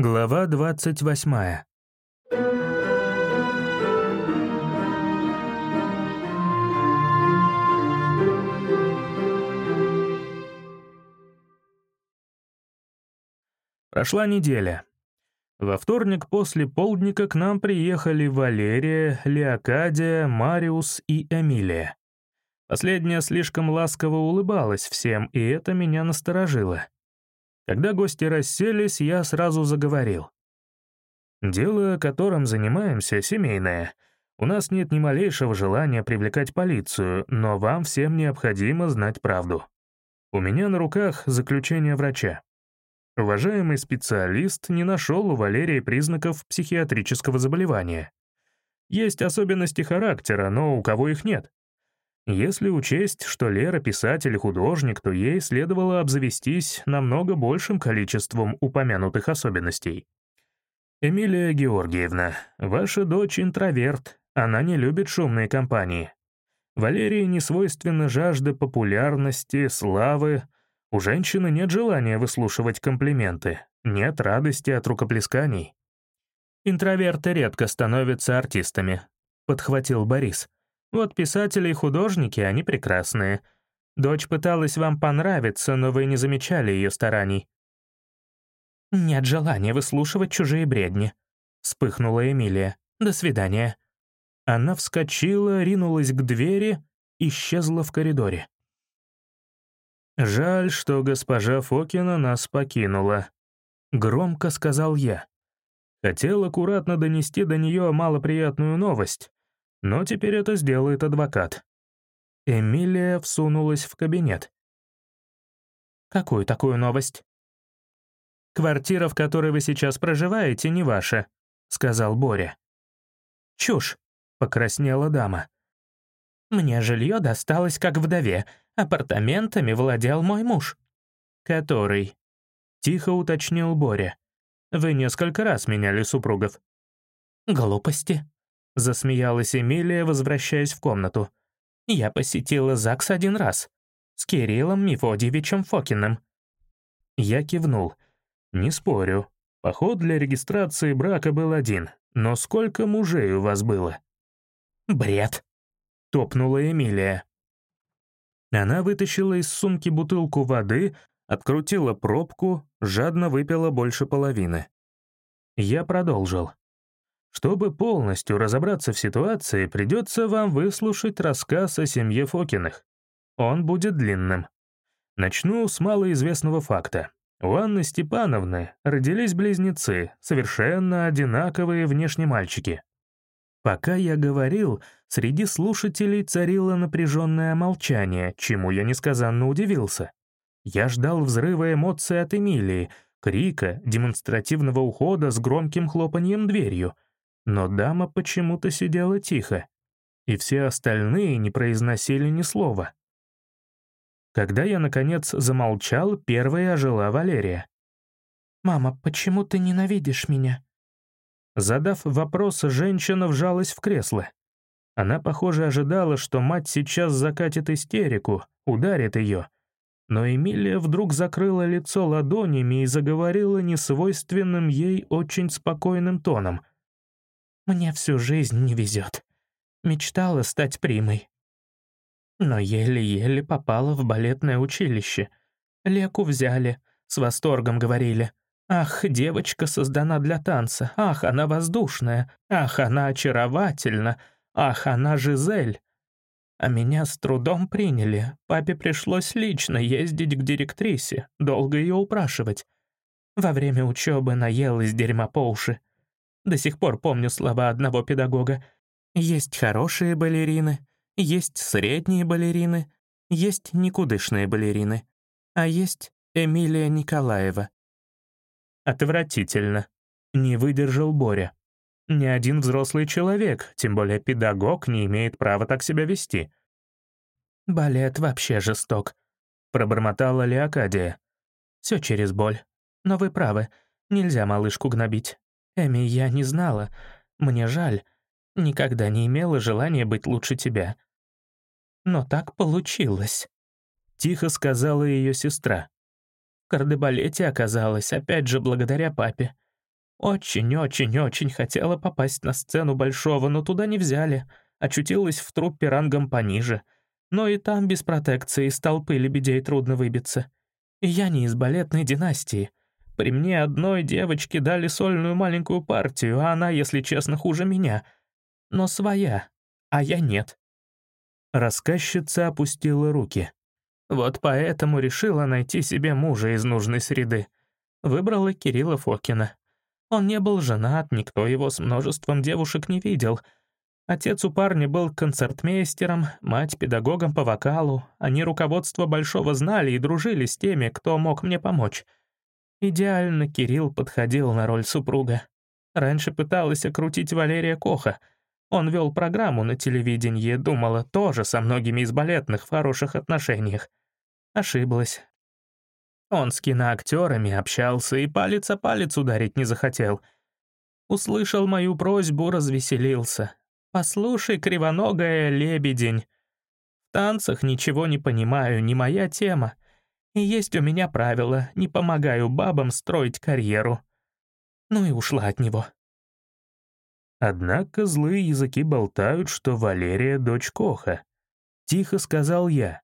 Глава 28. Прошла неделя. Во вторник после полдника к нам приехали Валерия, Леокадия, Мариус и Эмилия. Последняя слишком ласково улыбалась всем, и это меня насторожило. Когда гости расселись, я сразу заговорил. «Дело, которым занимаемся, семейное. У нас нет ни малейшего желания привлекать полицию, но вам всем необходимо знать правду. У меня на руках заключение врача. Уважаемый специалист не нашел у Валерии признаков психиатрического заболевания. Есть особенности характера, но у кого их нет? Если учесть, что Лера писатель и художник, то ей следовало обзавестись намного большим количеством упомянутых особенностей. «Эмилия Георгиевна, ваша дочь интроверт, она не любит шумные компании. Валерии не свойственна жажда популярности, славы. У женщины нет желания выслушивать комплименты, нет радости от рукоплесканий». «Интроверты редко становятся артистами», — подхватил Борис. Вот писатели и художники, они прекрасные. Дочь пыталась вам понравиться, но вы не замечали ее стараний». «Нет желания выслушивать чужие бредни», — вспыхнула Эмилия. «До свидания». Она вскочила, ринулась к двери, исчезла в коридоре. «Жаль, что госпожа Фокина нас покинула», — громко сказал я. Хотел аккуратно донести до нее малоприятную новость, но теперь это сделает адвокат. Эмилия всунулась в кабинет. «Какую такую новость?» «Квартира, в которой вы сейчас проживаете, не ваша», — сказал Боря. «Чушь», — покраснела дама. «Мне жилье досталось как вдове. Апартаментами владел мой муж». «Который?» — тихо уточнил Боря. «Вы несколько раз меняли супругов». «Глупости», Засмеялась Эмилия, возвращаясь в комнату. «Я посетила ЗАГС один раз. С Кириллом Мефодьевичем Фокиным». Я кивнул. «Не спорю. Поход для регистрации брака был один. Но сколько мужей у вас было?» «Бред», — топнула Эмилия. Она вытащила из сумки бутылку воды, открутила пробку, жадно выпила больше половины. Я продолжил. Чтобы полностью разобраться в ситуации, придется вам выслушать рассказ о семье Фокиных. Он будет длинным. Начну с малоизвестного факта. У Анны Степановны родились близнецы, совершенно одинаковые внешне мальчики. Пока я говорил, среди слушателей царило напряженное молчание, чему я несказанно удивился. Я ждал взрыва эмоций от Эмилии, крика, демонстративного ухода с громким хлопаньем дверью — но дама почему-то сидела тихо, и все остальные не произносили ни слова. Когда я, наконец, замолчал, первой ожила Валерия. «Мама, почему ты ненавидишь меня?» Задав вопрос, женщина вжалась в кресло. Она, похоже, ожидала, что мать сейчас закатит истерику, ударит ее. Но Эмилия вдруг закрыла лицо ладонями и заговорила несвойственным ей очень спокойным тоном — мне всю жизнь не везет. Мечтала стать примой. Но еле-еле попала в балетное училище. Леку взяли, с восторгом говорили. «Ах, девочка создана для танца! Ах, она воздушная! Ах, она очаровательна! Ах, она Жизель!» А меня с трудом приняли. Папе пришлось лично ездить к директрисе, долго ее упрашивать. Во время учебы наелась дерьма по уши. До сих пор помню слова одного педагога. Есть хорошие балерины, есть средние балерины, есть никудышные балерины, а есть Эмилия Николаева. Отвратительно. Не выдержал Боря. Ни один взрослый человек, тем более педагог, не имеет права так себя вести. «Балет вообще жесток», — пробормотала Леокадия. «Все через боль. Но вы правы, нельзя малышку гнобить. Эми, я не знала. Мне жаль. Никогда не имела желания быть лучше тебя. Но так получилось. Тихо сказала ее сестра. В кардебалете оказалось, опять же, благодаря папе. Очень-очень-очень хотела попасть на сцену Большого, но туда не взяли. Очутилась в труппе рангом пониже. Но и там без протекции из толпы лебедей трудно выбиться. И я не из балетной династии. При мне одной девочке дали сольную маленькую партию, а она, если честно, хуже меня. Но своя, а я нет. Рассказчица опустила руки. Вот поэтому решила найти себе мужа из нужной среды. Выбрала Кирилла Фокина. Он не был женат, никто его с множеством девушек не видел. Отец у парня был концертмейстером, мать — педагогом по вокалу. Они руководство Большого знали и дружили с теми, кто мог мне помочь. Идеально Кирилл подходил на роль супруга. Раньше пыталась окрутить Валерия Коха. Он вел программу на телевидении, думала, тоже со многими из балетных в хороших отношениях. Ошиблась. Он с киноактерами общался и палец о палец ударить не захотел. Услышал мою просьбу, развеселился. «Послушай, кривоногая лебедень. В танцах ничего не понимаю, не моя тема. И есть у меня правило, не помогаю бабам строить карьеру». Ну и ушла от него. Однако злые языки болтают, что Валерия — дочь Коха. Тихо сказал я.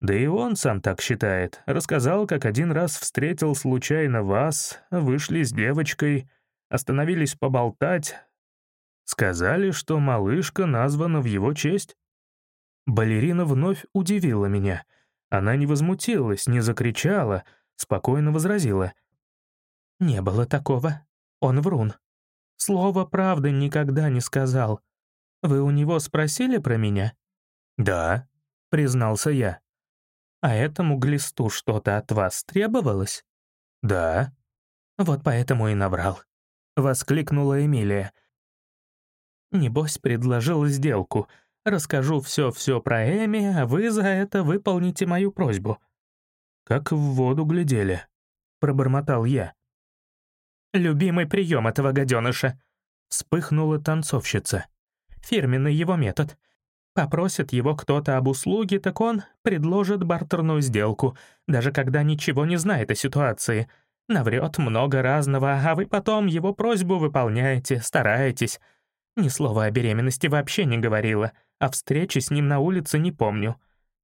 Да и он сам так считает. Рассказал, как один раз встретил случайно вас, вышли с девочкой, остановились поболтать. Сказали, что малышка названа в его честь. Балерина вновь удивила меня. Она не возмутилась, не закричала, спокойно возразила. «Не было такого. Он врун. Слово правды никогда не сказал. Вы у него спросили про меня?» «Да», — признался я. А этому глисту что-то от вас требовалось?» «Да». «Вот поэтому и наврал», — воскликнула Эмилия. «Небось, предложил сделку. Расскажу все-все про Эми, а вы за это выполните мою просьбу». «Как в воду глядели», — пробормотал я. «Любимый прием этого гаденыша», — вспыхнула танцовщица. «Фирменный его метод. Попросит его кто-то об услуге, так он предложит бартерную сделку, даже когда ничего не знает о ситуации. Наврет много разного, а вы потом его просьбу выполняете, стараетесь. Ни слова о беременности вообще не говорила, а встречи с ним на улице не помню.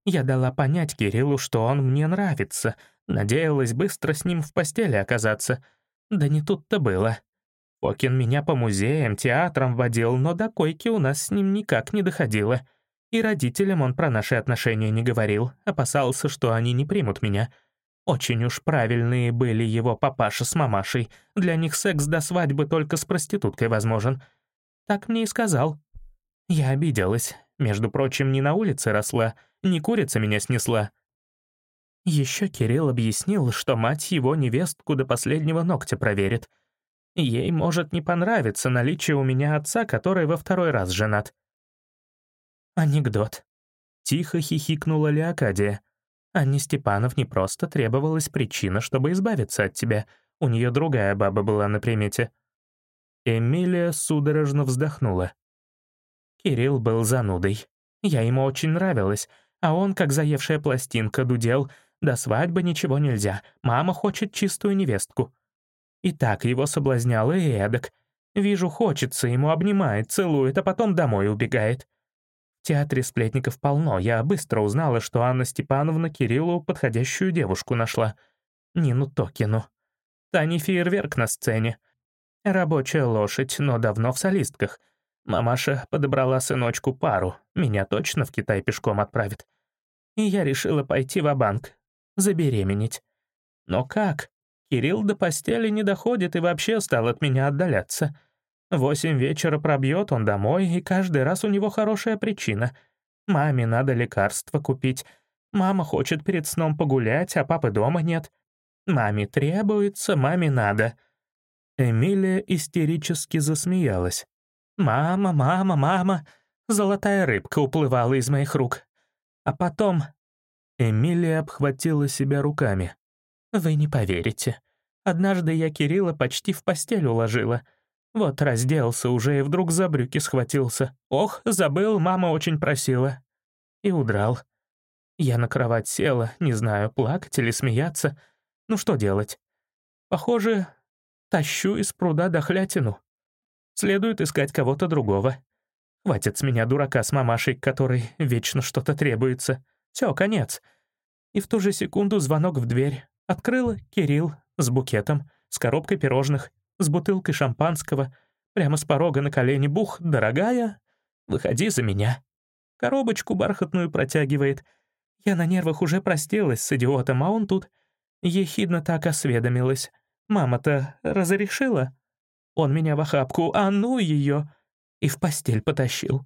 Я дала понять Кириллу, что он мне нравится, надеялась быстро с ним в постели оказаться. Да не тут-то было. Фокин меня по музеям, театрам водил, но до койки у нас с ним никак не доходило. И родителям он про наши отношения не говорил, опасался, что они не примут меня. Очень уж правильные были его папаша с мамашей. Для них секс до свадьбы только с проституткой возможен. Так мне и сказал. Я обиделась. Между прочим, не на улице росла, не курица меня снесла. Еще Кирилл объяснил, что мать его невестку до последнего ногтя проверит. Ей может не понравиться наличие у меня отца, который во второй раз женат. Анекдот. Тихо хихикнула Леокадия. Анне Степанов не просто требовалась причина, чтобы избавиться от тебя. У нее другая баба была на примете. Эмилия судорожно вздохнула. Кирилл был занудой. Я ему очень нравилась, а он, как заевшая пластинка, дудел. До свадьбы ничего нельзя, мама хочет чистую невестку. И так его соблазнял и эдак. Вижу, хочется, ему обнимает, целует, а потом домой убегает. В театре сплетников полно. Я быстро узнала, что Анна Степановна Кириллу подходящую девушку нашла. Нину Токину. Та не фейерверк на сцене. Рабочая лошадь, но давно в солистках. Мамаша подобрала сыночку пару. Меня точно в Китай пешком отправит. И я решила пойти в банк забеременеть. Но как? Кирилл до постели не доходит и вообще стал от меня отдаляться. Восемь вечера пробьет он домой, и каждый раз у него хорошая причина. Маме надо лекарство купить. Мама хочет перед сном погулять, а папы дома нет. Маме требуется, маме надо». Эмилия истерически засмеялась. «Мама, мама, мама!» Золотая рыбка уплывала из моих рук. А потом... Эмилия обхватила себя руками. «Вы не поверите. Однажды я Кирилла почти в постель уложила — вот разделся уже и вдруг за брюки схватился. Ох, забыл, мама очень просила. И удрал. Я на кровать села, не знаю, плакать или смеяться. Ну что делать? Похоже, Тащу из пруда дохлятину. Следует искать кого-то другого. Хватит с меня дурака с мамашей, которой вечно что-то требуется. Все, конец. И в ту же секунду звонок в дверь. Открыла Кирилл с букетом, с коробкой пирожных, с бутылкой шампанского. Прямо с порога на колени бух, дорогая, выходи за меня. Коробочку бархатную протягивает. Я на нервах уже простилась с идиотом, а он тут ехидно так осведомилась. Мама-то разрешила? Он меня в охапку, а ну ее! И в постель потащил.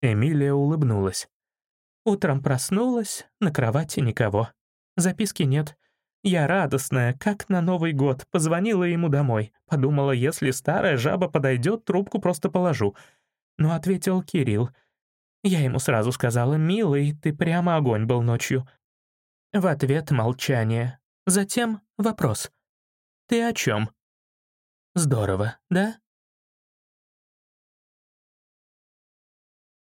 Эмилия улыбнулась. Утром проснулась, на кровати никого. Записки нет. Я радостная, как на Новый год, позвонила ему домой. Подумала, если старая жаба подойдет, трубку просто положу. Но ответил Кирилл. Я ему сразу сказала, «Милый, ты прямо огонь был ночью». В ответ молчание. Затем вопрос. «Ты о чем?» «Здорово, да?»